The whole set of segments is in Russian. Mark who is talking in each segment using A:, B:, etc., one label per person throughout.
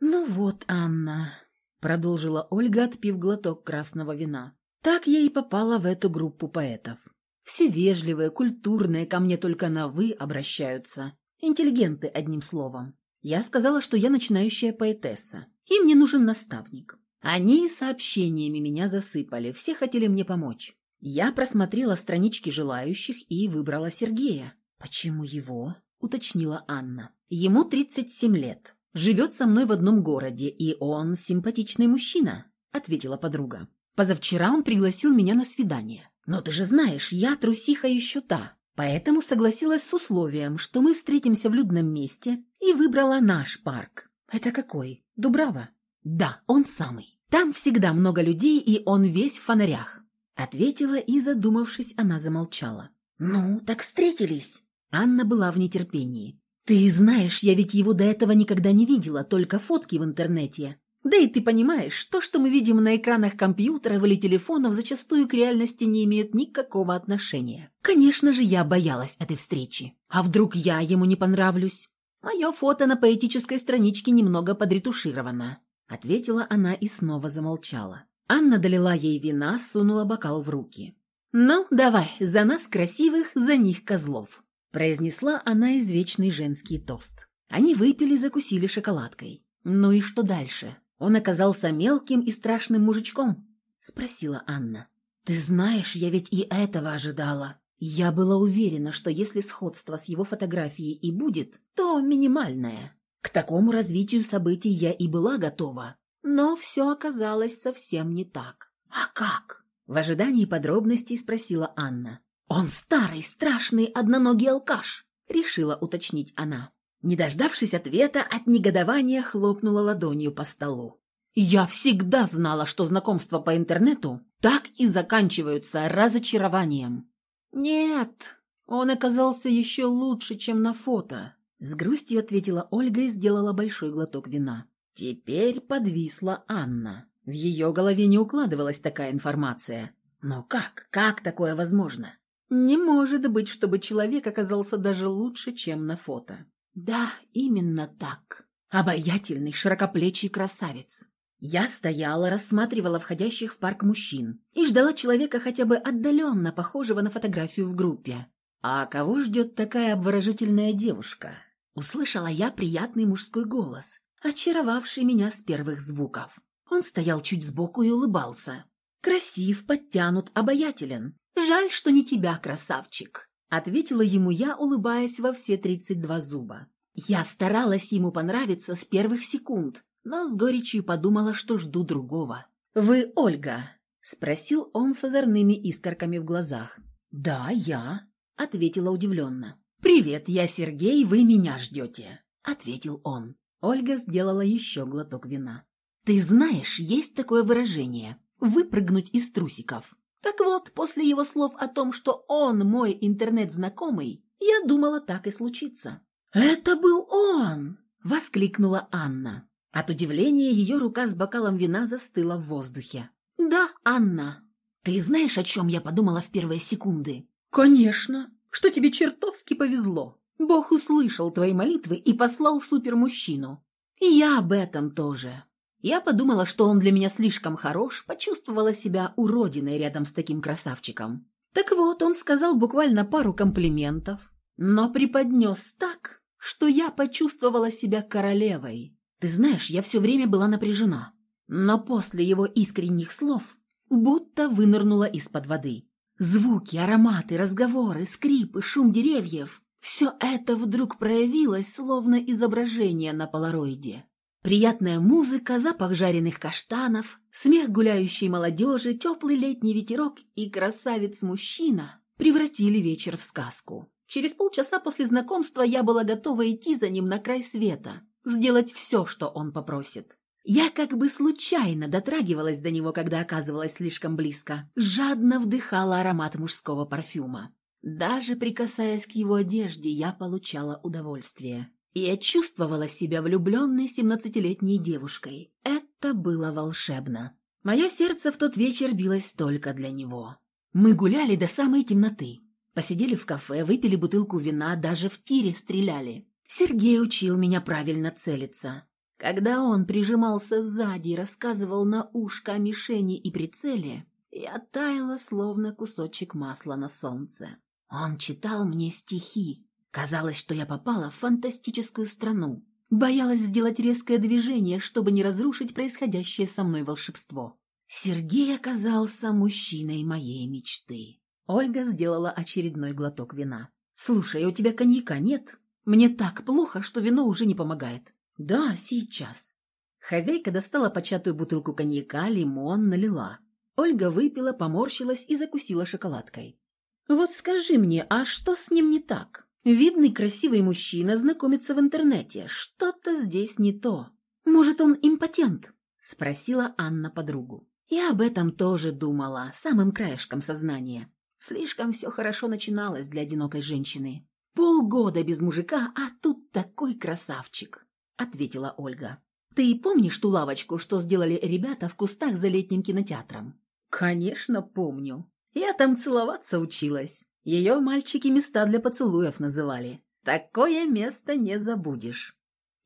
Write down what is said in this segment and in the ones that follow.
A: «Ну вот, Анна», — продолжила Ольга, отпив глоток красного вина. «Так я и попала в эту группу поэтов. Все вежливые, культурные, ко мне только на «вы» обращаются. Интеллигенты, одним словом. Я сказала, что я начинающая поэтесса, и мне нужен наставник. Они сообщениями меня засыпали, все хотели мне помочь. Я просмотрела странички желающих и выбрала Сергея. «Почему его?» – уточнила Анна. «Ему 37 лет. Живет со мной в одном городе, и он симпатичный мужчина», – ответила подруга. «Позавчера он пригласил меня на свидание. Но ты же знаешь, я трусиха еще та, поэтому согласилась с условием, что мы встретимся в людном месте и выбрала наш парк. Это какой? Дубрава? Да, он самый. Там всегда много людей, и он весь в фонарях. Ответила и, задумавшись, она замолчала. «Ну, так встретились?» Анна была в нетерпении. «Ты знаешь, я ведь его до этого никогда не видела, только фотки в интернете. Да и ты понимаешь, то, что мы видим на экранах компьютеров или телефонов, зачастую к реальности не имеет никакого отношения. Конечно же, я боялась этой встречи. А вдруг я ему не понравлюсь? Мое фото на поэтической страничке немного подретушировано. Ответила она и снова замолчала. Анна долила ей вина, сунула бокал в руки. «Ну, давай, за нас красивых, за них козлов», произнесла она извечный женский тост. Они выпили, закусили шоколадкой. «Ну и что дальше?» Он оказался мелким и страшным мужичком?» — спросила Анна. «Ты знаешь, я ведь и этого ожидала. Я была уверена, что если сходство с его фотографией и будет, то минимальное. К такому развитию событий я и была готова. Но все оказалось совсем не так. А как?» В ожидании подробностей спросила Анна. «Он старый, страшный, одноногий алкаш», — решила уточнить она. Не дождавшись ответа, от негодования хлопнула ладонью по столу. «Я всегда знала, что знакомства по интернету так и заканчиваются разочарованием». «Нет, он оказался еще лучше, чем на фото», — с грустью ответила Ольга и сделала большой глоток вина. Теперь подвисла Анна. В ее голове не укладывалась такая информация. Но как? Как такое возможно? Не может быть, чтобы человек оказался даже лучше, чем на фото. Да, именно так. Обаятельный, широкоплечий красавец. Я стояла, рассматривала входящих в парк мужчин и ждала человека хотя бы отдаленно похожего на фотографию в группе. А кого ждет такая обворожительная девушка? Услышала я приятный мужской голос, очаровавший меня с первых звуков. Он стоял чуть сбоку и улыбался. Красив, подтянут, обаятелен. Жаль, что не тебя, красавчик. Ответила ему я, улыбаясь во все тридцать два зуба. Я старалась ему понравиться с первых секунд, но с горечью подумала, что жду другого. «Вы Ольга?» – спросил он с озорными искорками в глазах. «Да, я», – ответила удивленно. «Привет, я Сергей, вы меня ждете», – ответил он. Ольга сделала еще глоток вина. «Ты знаешь, есть такое выражение – выпрыгнуть из трусиков. Так вот, после его слов о том, что он мой интернет-знакомый, я думала, так и случится. «Это был он!» – воскликнула Анна. От удивления ее рука с бокалом вина застыла в воздухе. «Да, Анна. Ты знаешь, о чем я подумала в первые секунды?» «Конечно. Что тебе чертовски повезло. Бог услышал твои молитвы и послал супермужчину. Я об этом тоже. Я подумала, что он для меня слишком хорош, почувствовала себя уродиной рядом с таким красавчиком. Так вот, он сказал буквально пару комплиментов, но преподнес так, что я почувствовала себя королевой. Ты знаешь, я все время была напряжена, но после его искренних слов будто вынырнула из-под воды. Звуки, ароматы, разговоры, скрипы, шум деревьев – все это вдруг проявилось, словно изображение на полароиде. Приятная музыка, запах жареных каштанов, смех гуляющей молодежи, теплый летний ветерок и красавец-мужчина превратили вечер в сказку. Через полчаса после знакомства я была готова идти за ним на край света, сделать все, что он попросит. Я как бы случайно дотрагивалась до него, когда оказывалась слишком близко, жадно вдыхала аромат мужского парфюма. Даже прикасаясь к его одежде, я получала удовольствие. Я чувствовала себя влюбленной семнадцатилетней девушкой. Это было волшебно. Мое сердце в тот вечер билось только для него. Мы гуляли до самой темноты. Посидели в кафе, выпили бутылку вина, даже в тире стреляли. Сергей учил меня правильно целиться. Когда он прижимался сзади и рассказывал на ушко о мишени и прицеле, я таяла, словно кусочек масла на солнце. Он читал мне стихи. Казалось, что я попала в фантастическую страну. Боялась сделать резкое движение, чтобы не разрушить происходящее со мной волшебство. Сергей оказался мужчиной моей мечты. Ольга сделала очередной глоток вина. «Слушай, а у тебя коньяка нет? Мне так плохо, что вино уже не помогает». «Да, сейчас». Хозяйка достала початую бутылку коньяка, лимон, налила. Ольга выпила, поморщилась и закусила шоколадкой. «Вот скажи мне, а что с ним не так? Видный красивый мужчина знакомится в интернете. Что-то здесь не то. Может, он импотент?» – спросила Анна подругу. Я об этом тоже думала, самым краешком сознания. Слишком все хорошо начиналось для одинокой женщины. Полгода без мужика, а тут такой красавчик, ответила Ольга. Ты помнишь ту лавочку, что сделали ребята в кустах за летним кинотеатром? Конечно, помню. Я там целоваться училась. Ее мальчики места для поцелуев называли. Такое место не забудешь.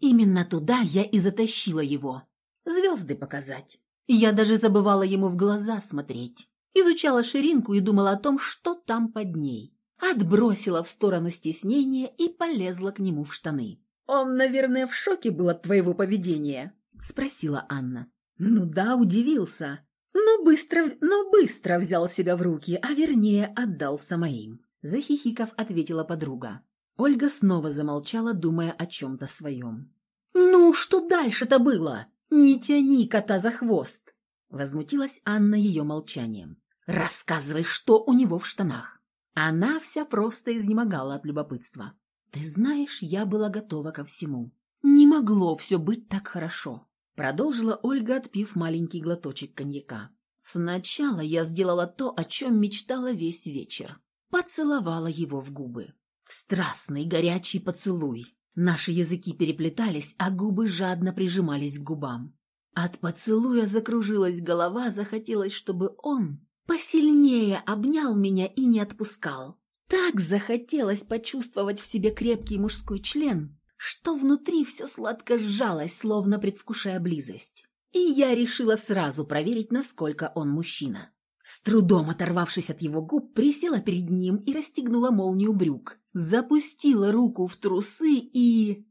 A: Именно туда я и затащила его. Звезды показать. Я даже забывала ему в глаза смотреть. Изучала ширинку и думала о том, что там под ней. Отбросила в сторону стеснения и полезла к нему в штаны. «Он, наверное, в шоке был от твоего поведения?» – спросила Анна. «Ну да, удивился. Но быстро, но быстро взял себя в руки, а вернее отдался моим». Захихиков ответила подруга. Ольга снова замолчала, думая о чем-то своем. «Ну, что дальше-то было?» «Не тяни кота за хвост!» Возмутилась Анна ее молчанием. «Рассказывай, что у него в штанах!» Она вся просто изнемогала от любопытства. «Ты знаешь, я была готова ко всему. Не могло все быть так хорошо», продолжила Ольга, отпив маленький глоточек коньяка. «Сначала я сделала то, о чем мечтала весь вечер. Поцеловала его в губы. Страстный горячий поцелуй. Наши языки переплетались, а губы жадно прижимались к губам. От поцелуя закружилась голова, захотелось, чтобы он посильнее обнял меня и не отпускал. Так захотелось почувствовать в себе крепкий мужской член, что внутри все сладко сжалось, словно предвкушая близость. И я решила сразу проверить, насколько он мужчина. С трудом оторвавшись от его губ, присела перед ним и расстегнула молнию брюк. Запустила руку в трусы и...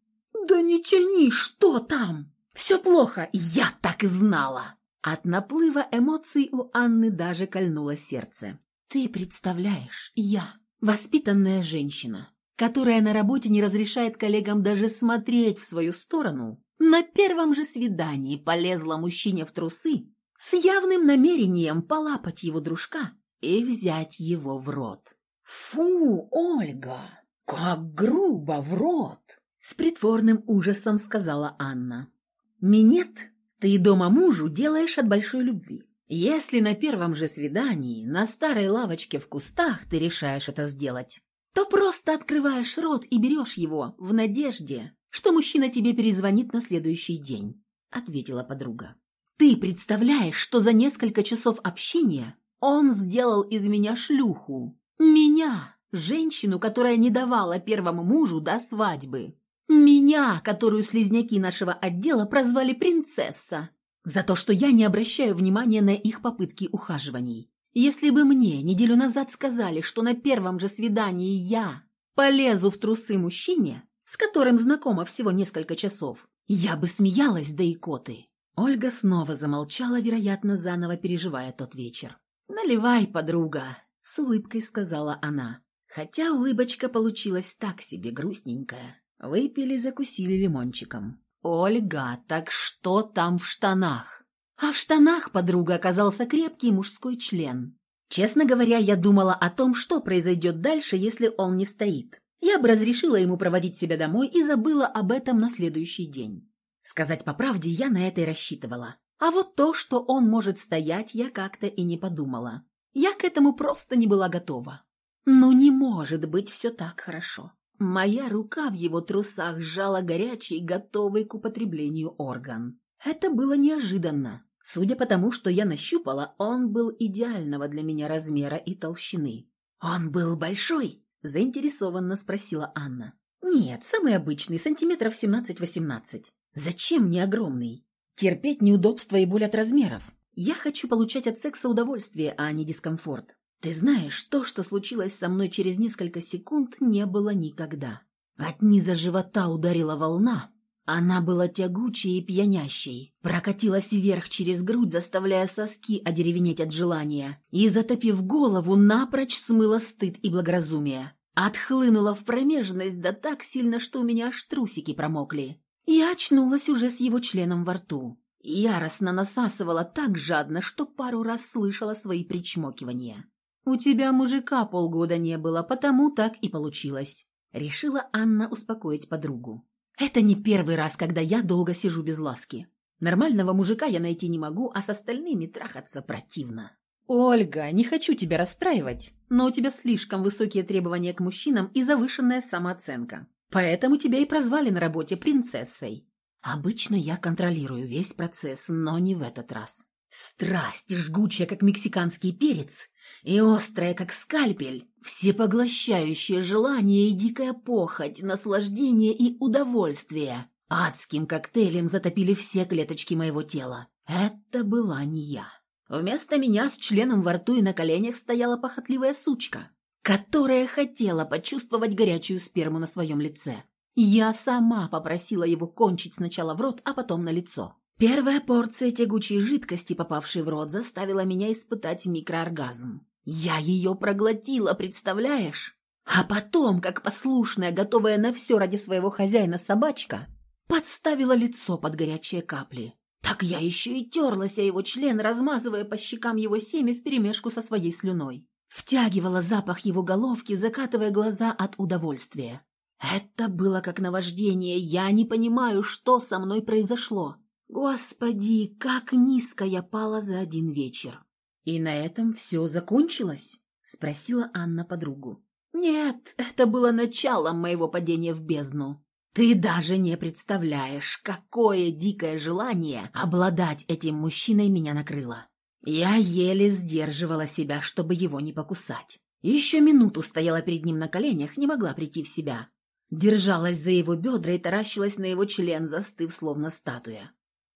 A: «Да не тяни, что там? Все плохо, я так и знала!» От наплыва эмоций у Анны даже кольнуло сердце. «Ты представляешь, я, воспитанная женщина, которая на работе не разрешает коллегам даже смотреть в свою сторону, на первом же свидании полезла мужчине в трусы с явным намерением полапать его дружка и взять его в рот. «Фу, Ольга, как грубо в рот!» С притворным ужасом сказала Анна. «Минет ты дома мужу делаешь от большой любви. Если на первом же свидании на старой лавочке в кустах ты решаешь это сделать, то просто открываешь рот и берешь его в надежде, что мужчина тебе перезвонит на следующий день», — ответила подруга. Ты представляешь, что за несколько часов общения он сделал из меня шлюху? Меня, женщину, которая не давала первому мужу до свадьбы. Меня, которую слизняки нашего отдела прозвали принцесса. За то, что я не обращаю внимания на их попытки ухаживаний. Если бы мне неделю назад сказали, что на первом же свидании я полезу в трусы мужчине, с которым знакома всего несколько часов, я бы смеялась до икоты. Ольга снова замолчала, вероятно, заново переживая тот вечер. «Наливай, подруга», — с улыбкой сказала она. Хотя улыбочка получилась так себе грустненькая. Выпили, закусили лимончиком. «Ольга, так что там в штанах?» А в штанах подруга оказался крепкий мужской член. Честно говоря, я думала о том, что произойдет дальше, если он не стоит. Я бы разрешила ему проводить себя домой и забыла об этом на следующий день. Сказать по правде, я на это и рассчитывала. А вот то, что он может стоять, я как-то и не подумала. Я к этому просто не была готова. Но не может быть все так хорошо. Моя рука в его трусах сжала горячий, готовый к употреблению орган. Это было неожиданно. Судя по тому, что я нащупала, он был идеального для меня размера и толщины. «Он был большой?» – заинтересованно спросила Анна. «Нет, самый обычный, сантиметров 17-18. Зачем мне огромный? Терпеть неудобства и боль от размеров. Я хочу получать от секса удовольствие, а не дискомфорт. Ты знаешь, то, что случилось со мной через несколько секунд, не было никогда. От низа живота ударила волна. Она была тягучей и пьянящей, прокатилась вверх через грудь, заставляя соски одеревенеть от желания, и, затопив голову, напрочь смыла стыд и благоразумие. Отхлынула в промежность, да так сильно, что у меня аж трусики промокли. Я очнулась уже с его членом во рту. Яростно насасывала так жадно, что пару раз слышала свои причмокивания. «У тебя мужика полгода не было, потому так и получилось», — решила Анна успокоить подругу. «Это не первый раз, когда я долго сижу без ласки. Нормального мужика я найти не могу, а с остальными трахаться противно». «Ольга, не хочу тебя расстраивать, но у тебя слишком высокие требования к мужчинам и завышенная самооценка. Поэтому тебя и прозвали на работе принцессой. Обычно я контролирую весь процесс, но не в этот раз. Страсть, жгучая, как мексиканский перец, и острая, как скальпель, всепоглощающее желание и дикая похоть, наслаждение и удовольствие. Адским коктейлем затопили все клеточки моего тела. Это была не я. Вместо меня с членом во рту и на коленях стояла похотливая сучка, которая хотела почувствовать горячую сперму на своем лице. Я сама попросила его кончить сначала в рот, а потом на лицо. Первая порция тягучей жидкости, попавшей в рот, заставила меня испытать микрооргазм. Я ее проглотила, представляешь? А потом, как послушная, готовая на все ради своего хозяина собачка, подставила лицо под горячие капли. Так я еще и терлась о его член, размазывая по щекам его семя вперемешку со своей слюной. Втягивала запах его головки, закатывая глаза от удовольствия. Это было как наваждение, я не понимаю, что со мной произошло. Господи, как низко я пала за один вечер. И на этом все закончилось? Спросила Анна подругу. Нет, это было началом моего падения в бездну. Ты даже не представляешь, какое дикое желание обладать этим мужчиной меня накрыло. Я еле сдерживала себя, чтобы его не покусать. Еще минуту стояла перед ним на коленях, не могла прийти в себя. Держалась за его бедра и таращилась на его член, застыв, словно статуя.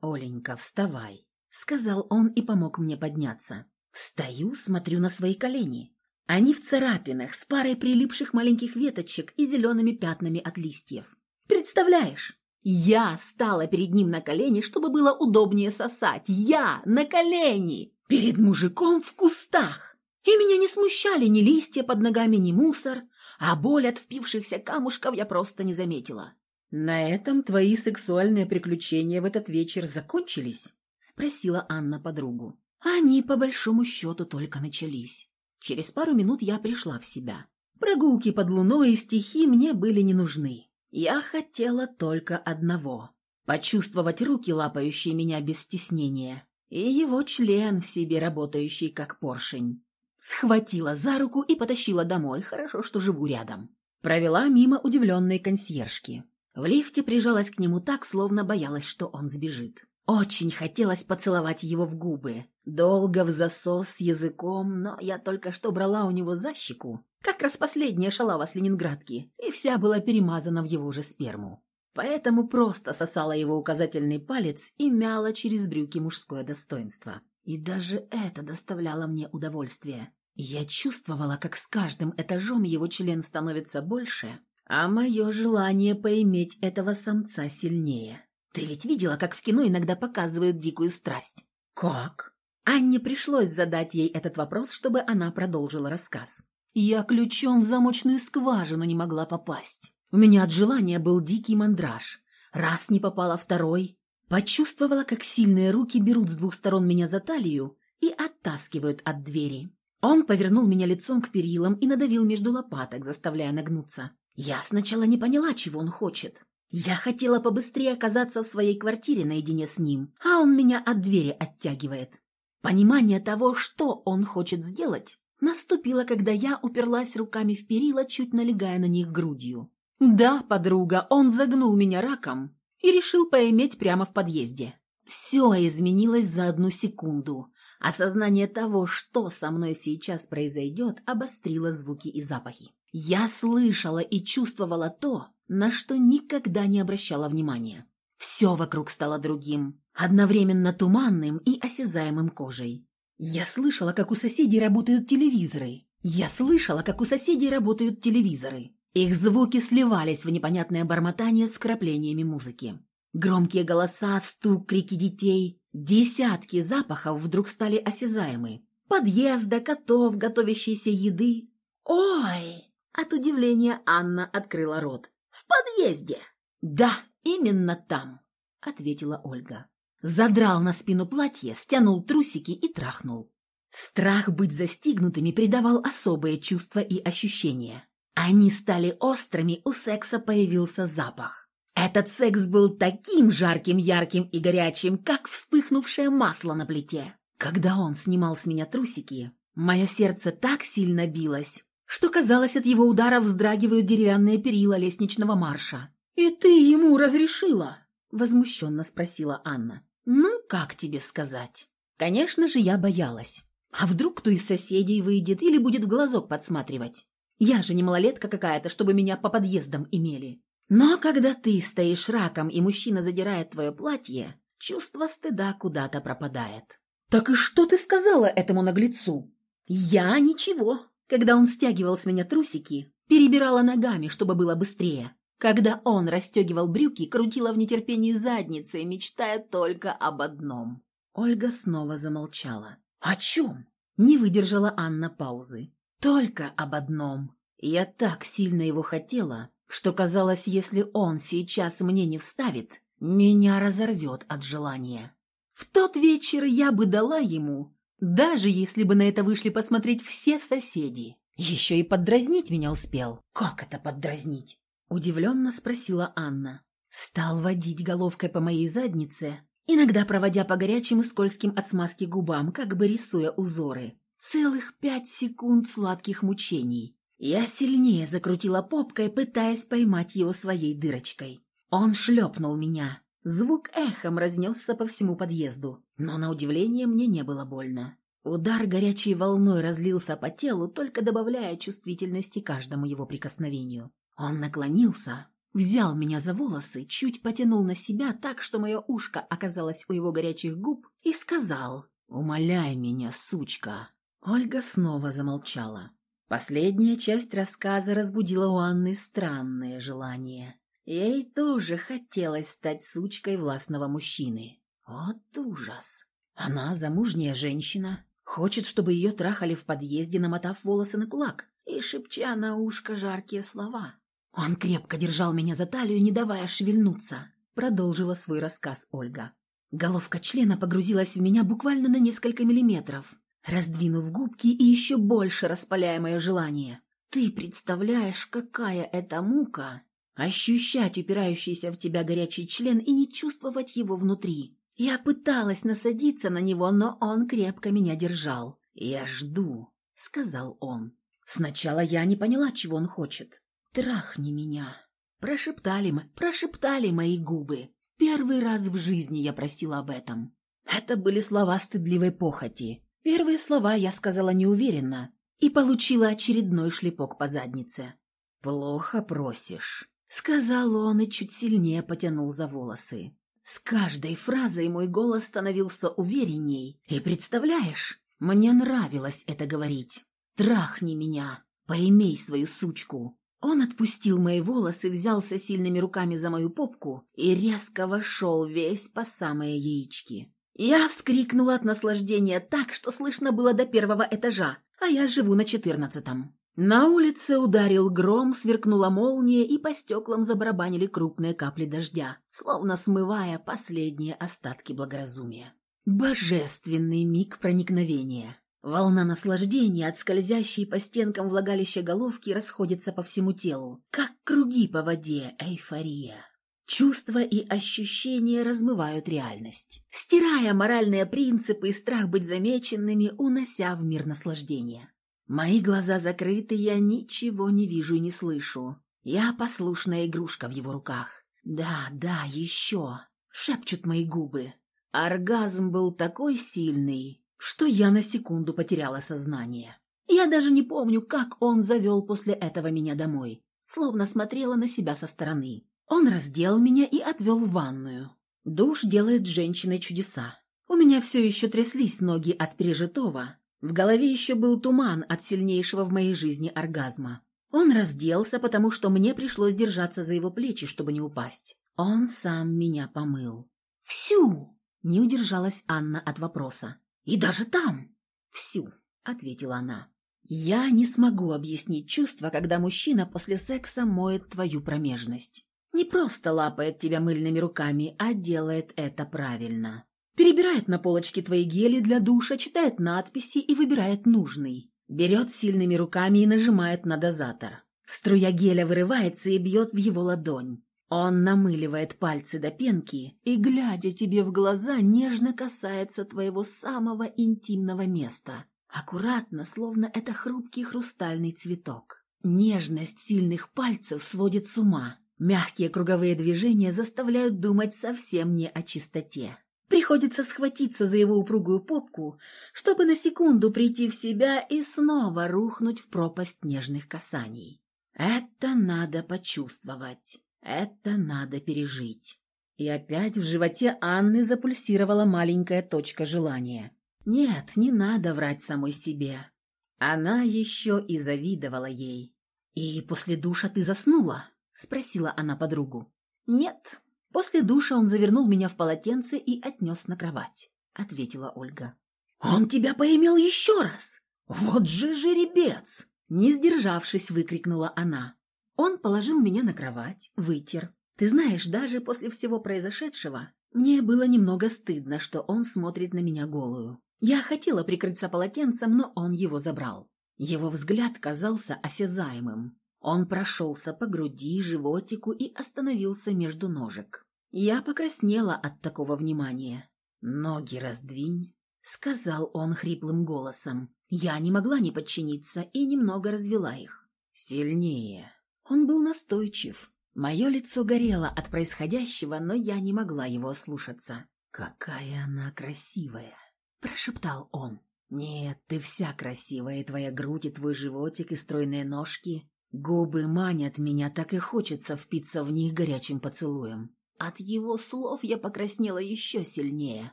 A: «Оленька, вставай», — сказал он и помог мне подняться. Стою, смотрю на свои колени. Они в царапинах, с парой прилипших маленьких веточек и зелеными пятнами от листьев. Представляешь? Я стала перед ним на колени, чтобы было удобнее сосать. Я на колени! Перед мужиком в кустах! И меня не смущали ни листья под ногами, ни мусор, а боль от впившихся камушков я просто не заметила. «На этом твои сексуальные приключения в этот вечер закончились?» — спросила Анна подругу. Они, по большому счету, только начались. Через пару минут я пришла в себя. Прогулки под луной и стихи мне были не нужны. Я хотела только одного — почувствовать руки, лапающие меня без стеснения, и его член в себе работающий, как поршень. Схватила за руку и потащила домой, хорошо, что живу рядом. Провела мимо удивленной консьержки. В лифте прижалась к нему так, словно боялась, что он сбежит. Очень хотелось поцеловать его в губы. Долго в засос с языком, но я только что брала у него за щеку, как раз последняя шалава с ленинградки, и вся была перемазана в его же сперму. Поэтому просто сосала его указательный палец и мяла через брюки мужское достоинство. И даже это доставляло мне удовольствие. Я чувствовала, как с каждым этажом его член становится больше, а мое желание поиметь этого самца сильнее. Ты ведь видела, как в кино иногда показывают дикую страсть? Как? Анне пришлось задать ей этот вопрос, чтобы она продолжила рассказ. Я ключом в замочную скважину не могла попасть. У меня от желания был дикий мандраж. Раз не попала второй, Почувствовала, как сильные руки берут с двух сторон меня за талию и оттаскивают от двери. Он повернул меня лицом к перилам и надавил между лопаток, заставляя нагнуться. Я сначала не поняла, чего он хочет. Я хотела побыстрее оказаться в своей квартире наедине с ним, а он меня от двери оттягивает. Понимание того, что он хочет сделать, наступило, когда я уперлась руками в перила, чуть налегая на них грудью. Да, подруга, он загнул меня раком, и решил поиметь прямо в подъезде. Все изменилось за одну секунду. Осознание того, что со мной сейчас произойдет, обострило звуки и запахи. Я слышала и чувствовала то, на что никогда не обращала внимания. Все вокруг стало другим, одновременно туманным и осязаемым кожей. Я слышала, как у соседей работают телевизоры. Я слышала, как у соседей работают телевизоры. Их звуки сливались в непонятное бормотание с краплениями музыки. Громкие голоса, стук, крики детей, десятки запахов вдруг стали осязаемы. Подъезда, котов, готовящейся еды. «Ой!» От удивления Анна открыла рот. «В подъезде!» «Да, именно там!» ответила Ольга. Задрал на спину платье, стянул трусики и трахнул. Страх быть застигнутыми придавал особые чувства и ощущения. Они стали острыми, у секса появился запах. Этот секс был таким жарким, ярким и горячим, как вспыхнувшее масло на плите. Когда он снимал с меня трусики, мое сердце так сильно билось, что, казалось, от его удара вздрагивают деревянные перила лестничного марша. «И ты ему разрешила?» – возмущенно спросила Анна. «Ну, как тебе сказать?» Конечно же, я боялась. А вдруг кто из соседей выйдет или будет в глазок подсматривать? Я же не малолетка какая-то, чтобы меня по подъездам имели. Но когда ты стоишь раком, и мужчина задирает твое платье, чувство стыда куда-то пропадает. «Так и что ты сказала этому наглецу?» «Я ничего». Когда он стягивал с меня трусики, перебирала ногами, чтобы было быстрее. Когда он расстегивал брюки, крутила в нетерпении задницей, мечтая только об одном. Ольга снова замолчала. «О чем?» Не выдержала Анна паузы. «Только об одном. Я так сильно его хотела, что казалось, если он сейчас мне не вставит, меня разорвет от желания. В тот вечер я бы дала ему, даже если бы на это вышли посмотреть все соседи. Еще и поддразнить меня успел. Как это поддразнить? Удивленно спросила Анна. Стал водить головкой по моей заднице, иногда проводя по горячим и скользким от смазки губам, как бы рисуя узоры. Целых пять секунд сладких мучений. Я сильнее закрутила попкой, пытаясь поймать его своей дырочкой. Он шлепнул меня. Звук эхом разнесся по всему подъезду, но на удивление мне не было больно. Удар горячей волной разлился по телу, только добавляя чувствительности каждому его прикосновению. Он наклонился, взял меня за волосы, чуть потянул на себя так, что мое ушко оказалось у его горячих губ, и сказал «Умоляй меня, сучка». Ольга снова замолчала. Последняя часть рассказа разбудила у Анны странные желания. Ей тоже хотелось стать сучкой властного мужчины. Вот ужас. Она замужняя женщина, хочет, чтобы ее трахали в подъезде, намотав волосы на кулак и шепча на ушко жаркие слова. Он крепко держал меня за талию, не давая шевельнуться. Продолжила свой рассказ Ольга. Головка члена погрузилась в меня буквально на несколько миллиметров, раздвинув губки и еще больше распаляя мое желание. Ты представляешь, какая это мука ощущать упирающийся в тебя горячий член и не чувствовать его внутри. Я пыталась насадиться на него, но он крепко меня держал. «Я жду», — сказал он. Сначала я не поняла, чего он хочет. «Трахни меня!» Прошептали мы, прошептали мои губы. Первый раз в жизни я просила об этом. Это были слова стыдливой похоти. Первые слова я сказала неуверенно и получила очередной шлепок по заднице. «Плохо просишь», — сказал он и чуть сильнее потянул за волосы. С каждой фразой мой голос становился уверенней. И представляешь, мне нравилось это говорить. «Трахни меня, поимей свою сучку». Он отпустил мои волосы, взялся сильными руками за мою попку и резко вошел весь по самые яички. Я вскрикнула от наслаждения так, что слышно было до первого этажа, а я живу на четырнадцатом. На улице ударил гром, сверкнула молния, и по стеклам забарабанили крупные капли дождя, словно смывая последние остатки благоразумия. Божественный миг проникновения. Волна наслаждения от скользящей по стенкам влагалища головки расходится по всему телу, как круги по воде, эйфория. Чувства и ощущения размывают реальность, стирая моральные принципы и страх быть замеченными, унося в мир наслаждения. Мои глаза закрыты, я ничего не вижу и не слышу. Я послушная игрушка в его руках. Да, да, еще. Шепчут мои губы. Оргазм был такой сильный, что я на секунду потеряла сознание. Я даже не помню, как он завел после этого меня домой, словно смотрела на себя со стороны. Он раздел меня и отвел в ванную. Душ делает женщиной чудеса. У меня все еще тряслись ноги от пережитого. В голове еще был туман от сильнейшего в моей жизни оргазма. Он разделся, потому что мне пришлось держаться за его плечи, чтобы не упасть. Он сам меня помыл. «Всю!» – не удержалась Анна от вопроса. «И даже там!» «Всю!» – ответила она. «Я не смогу объяснить чувство, когда мужчина после секса моет твою промежность. Не просто лапает тебя мыльными руками, а делает это правильно. Перебирает на полочке твои гели для душа, читает надписи и выбирает нужный. Берет сильными руками и нажимает на дозатор. Струя геля вырывается и бьет в его ладонь. Он намыливает пальцы до пенки и, глядя тебе в глаза, нежно касается твоего самого интимного места. Аккуратно, словно это хрупкий хрустальный цветок. Нежность сильных пальцев сводит с ума. Мягкие круговые движения заставляют думать совсем не о чистоте. Приходится схватиться за его упругую попку, чтобы на секунду прийти в себя и снова рухнуть в пропасть нежных касаний. Это надо почувствовать. Это надо пережить. И опять в животе Анны запульсировала маленькая точка желания. Нет, не надо врать самой себе. Она еще и завидовала ей. «И после душа ты заснула?» – спросила она подругу. «Нет, После душа он завернул меня в полотенце и отнес на кровать», — ответила Ольга. «Он тебя поимел еще раз! Вот же жеребец!» Не сдержавшись, выкрикнула она. Он положил меня на кровать, вытер. Ты знаешь, даже после всего произошедшего мне было немного стыдно, что он смотрит на меня голую. Я хотела прикрыться полотенцем, но он его забрал. Его взгляд казался осязаемым. Он прошелся по груди, животику и остановился между ножек. Я покраснела от такого внимания. «Ноги раздвинь», — сказал он хриплым голосом. Я не могла не подчиниться и немного развела их. «Сильнее». Он был настойчив. Мое лицо горело от происходящего, но я не могла его слушаться. «Какая она красивая!» – прошептал он. «Нет, ты вся красивая, и твоя грудь, и твой животик, и стройные ножки. Губы манят меня, так и хочется впиться в них горячим поцелуем. От его слов я покраснела еще сильнее.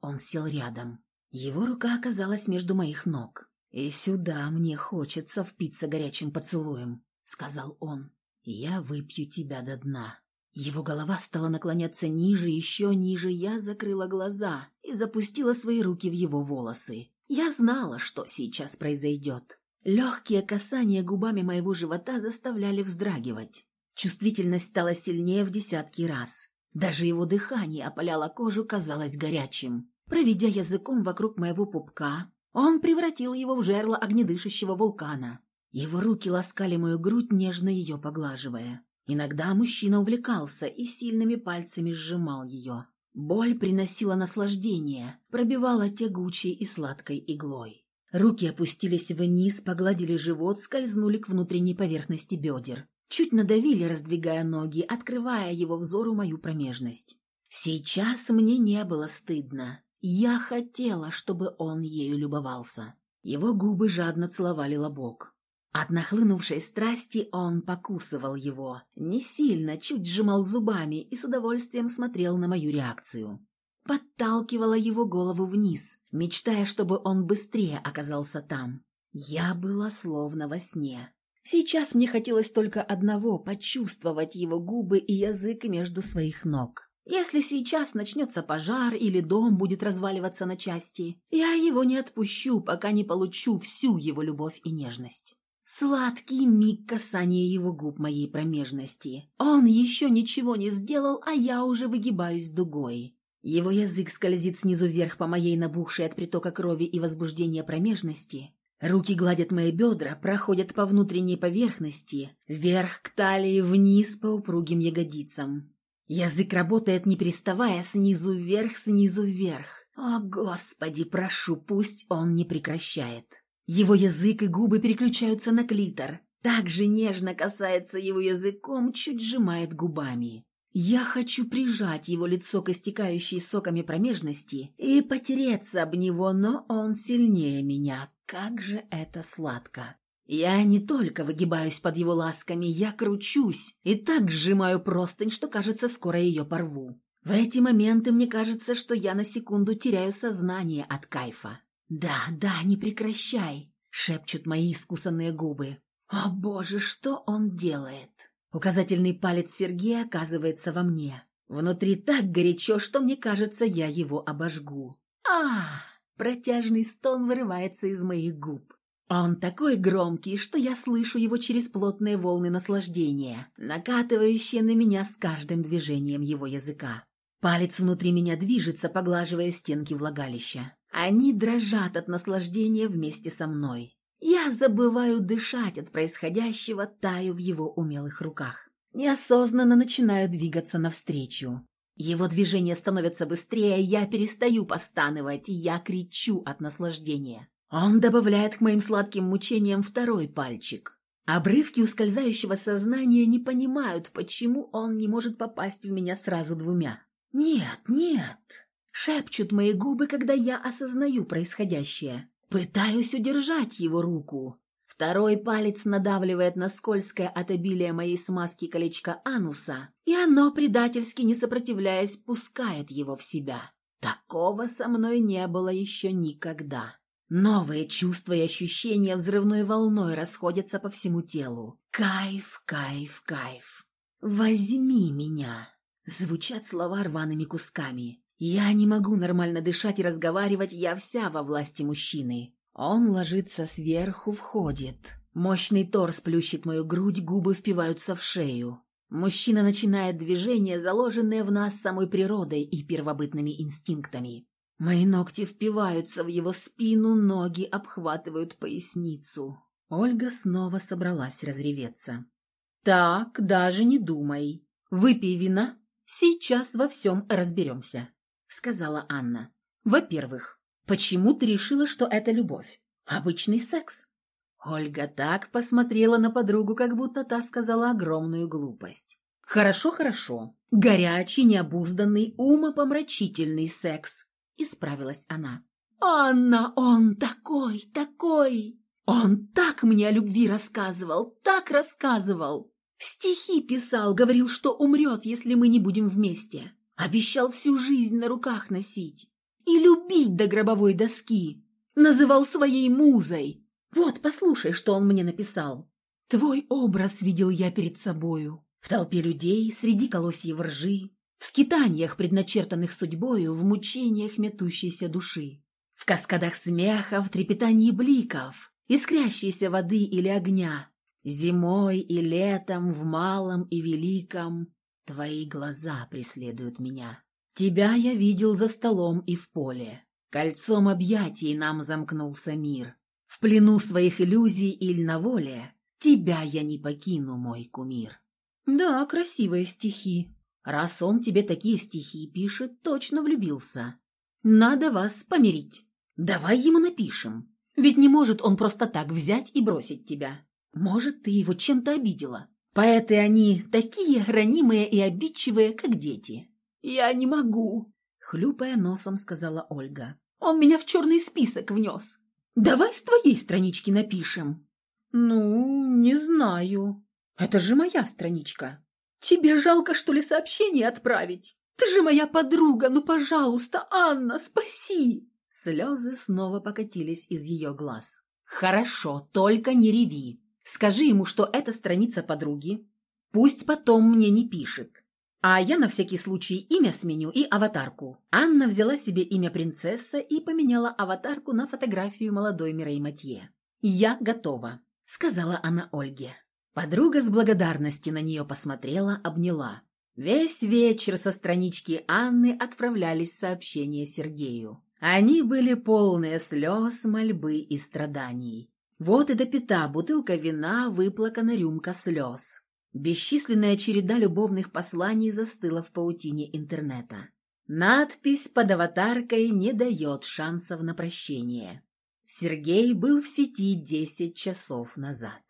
A: Он сел рядом. Его рука оказалась между моих ног. «И сюда мне хочется впиться горячим поцелуем», — сказал он. «Я выпью тебя до дна». Его голова стала наклоняться ниже, еще ниже. Я закрыла глаза и запустила свои руки в его волосы. Я знала, что сейчас произойдет. Легкие касания губами моего живота заставляли вздрагивать. Чувствительность стала сильнее в десятки раз. Даже его дыхание опаляло кожу, казалось горячим. Проведя языком вокруг моего пупка, он превратил его в жерло огнедышащего вулкана. Его руки ласкали мою грудь, нежно ее поглаживая. Иногда мужчина увлекался и сильными пальцами сжимал ее. Боль приносила наслаждение, пробивала тягучей и сладкой иглой. Руки опустились вниз, погладили живот, скользнули к внутренней поверхности бедер. Чуть надавили, раздвигая ноги, открывая его взору мою промежность. Сейчас мне не было стыдно. Я хотела, чтобы он ею любовался. Его губы жадно целовали лобок. От нахлынувшей страсти он покусывал его, не сильно, чуть сжимал зубами и с удовольствием смотрел на мою реакцию. Подталкивала его голову вниз, мечтая, чтобы он быстрее оказался там. Я была словно во сне. Сейчас мне хотелось только одного – почувствовать его губы и язык между своих ног. Если сейчас начнется пожар или дом будет разваливаться на части, я его не отпущу, пока не получу всю его любовь и нежность. Сладкий миг касания его губ моей промежности. Он еще ничего не сделал, а я уже выгибаюсь дугой. Его язык скользит снизу вверх по моей набухшей от притока крови и возбуждения промежности, Руки гладят мои бедра, проходят по внутренней поверхности, вверх к талии, вниз по упругим ягодицам. Язык работает не переставая, снизу вверх, снизу вверх. О, Господи, прошу, пусть он не прекращает. Его язык и губы переключаются на клитор. Так же нежно касается его языком, чуть сжимает губами. Я хочу прижать его лицо к истекающей соками промежности и потереться об него, но он сильнее меня, как же это сладко! Я не только выгибаюсь под его ласками, я кручусь и так сжимаю простынь, что, кажется, скоро ее порву. В эти моменты мне кажется, что я на секунду теряю сознание от кайфа. «Да, да, не прекращай», — шепчут мои искусанные губы. «О боже, что он делает?» Указательный палец Сергея оказывается во мне. Внутри так горячо, что мне кажется, я его обожгу. а Протяжный стон вырывается из моих губ. Он такой громкий, что я слышу его через плотные волны наслаждения, накатывающие на меня с каждым движением его языка. Палец внутри меня движется, поглаживая стенки влагалища. Они дрожат от наслаждения вместе со мной. Я забываю дышать от происходящего, таю в его умелых руках. Неосознанно начинаю двигаться навстречу. Его движения становятся быстрее, я перестаю постанывать, я кричу от наслаждения. Он добавляет к моим сладким мучениям второй пальчик. Обрывки ускользающего сознания не понимают, почему он не может попасть в меня сразу двумя. «Нет, нет!» — шепчут мои губы, когда я осознаю происходящее. Пытаюсь удержать его руку. Второй палец надавливает на скользкое от обилия моей смазки колечко ануса, и оно, предательски не сопротивляясь, пускает его в себя. Такого со мной не было еще никогда. Новые чувства и ощущения взрывной волной расходятся по всему телу. Кайф, кайф, кайф. «Возьми меня!» Звучат слова рваными кусками. Я не могу нормально дышать и разговаривать, я вся во власти мужчины. Он ложится сверху, входит. Мощный торс плющит мою грудь, губы впиваются в шею. Мужчина начинает движение, заложенное в нас самой природой и первобытными инстинктами. Мои ногти впиваются в его спину, ноги обхватывают поясницу. Ольга снова собралась разреветься. «Так, даже не думай. Выпей вина. Сейчас во всем разберемся», — сказала Анна. «Во-первых, почему ты решила, что это любовь? Обычный секс?» Ольга так посмотрела на подругу, как будто та сказала огромную глупость. «Хорошо, хорошо. Горячий, необузданный, умопомрачительный секс. — исправилась она. «Анна, он такой, такой! Он так мне о любви рассказывал, так рассказывал! Стихи писал, говорил, что умрет, если мы не будем вместе. Обещал всю жизнь на руках носить и любить до гробовой доски. Называл своей музой. Вот, послушай, что он мне написал. Твой образ видел я перед собою. В толпе людей, среди колосьев ржи, в скитаниях, предначертанных судьбою, в мучениях метущейся души, в каскадах смеха, в трепетании бликов, искрящейся воды или огня, зимой и летом, в малом и великом, твои глаза преследуют меня. Тебя я видел за столом и в поле. Кольцом объятий нам замкнулся мир. В плену своих иллюзий или на воле тебя я не покину, мой кумир. Да, красивые стихи, Раз он тебе такие стихи пишет, точно влюбился. Надо вас помирить. Давай ему напишем. Ведь не может он просто так взять и бросить тебя. Может, ты его чем-то обидела. Поэты они такие ранимые и обидчивые, как дети. Я не могу, хлюпая носом, сказала Ольга. Он меня в черный список внес. Давай с твоей странички напишем. Ну, не знаю. Это же моя страничка. Тебе жалко, что ли, сообщение отправить? Ты же моя подруга, ну, пожалуйста, Анна, спаси!» Слезы снова покатились из ее глаз. «Хорошо, только не реви. Скажи ему, что это страница подруги. Пусть потом мне не пишет. А я на всякий случай имя сменю и аватарку». Анна взяла себе имя принцесса и поменяла аватарку на фотографию молодой Мирей Матье. «Я готова», — сказала она Ольге. Подруга с благодарностью на нее посмотрела, обняла. Весь вечер со странички Анны отправлялись сообщения Сергею. Они были полные слез, мольбы и страданий. Вот и допита бутылка вина, выплакана рюмка слез. Бесчисленная череда любовных посланий застыла в паутине интернета. Надпись под аватаркой не дает шансов на прощение. Сергей был в сети десять часов назад.